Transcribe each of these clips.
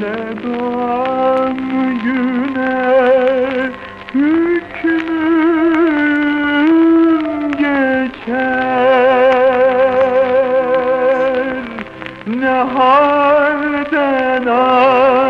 Söyle doğan güne hükmüm geçer. Ne halden ağır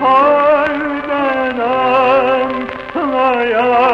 halden anlayan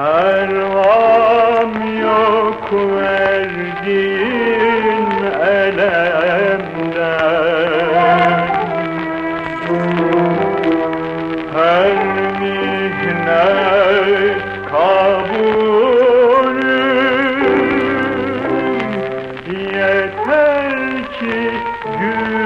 Pervam yok verdiğin elemden Her mihnet kabulüm. Yeter ki gün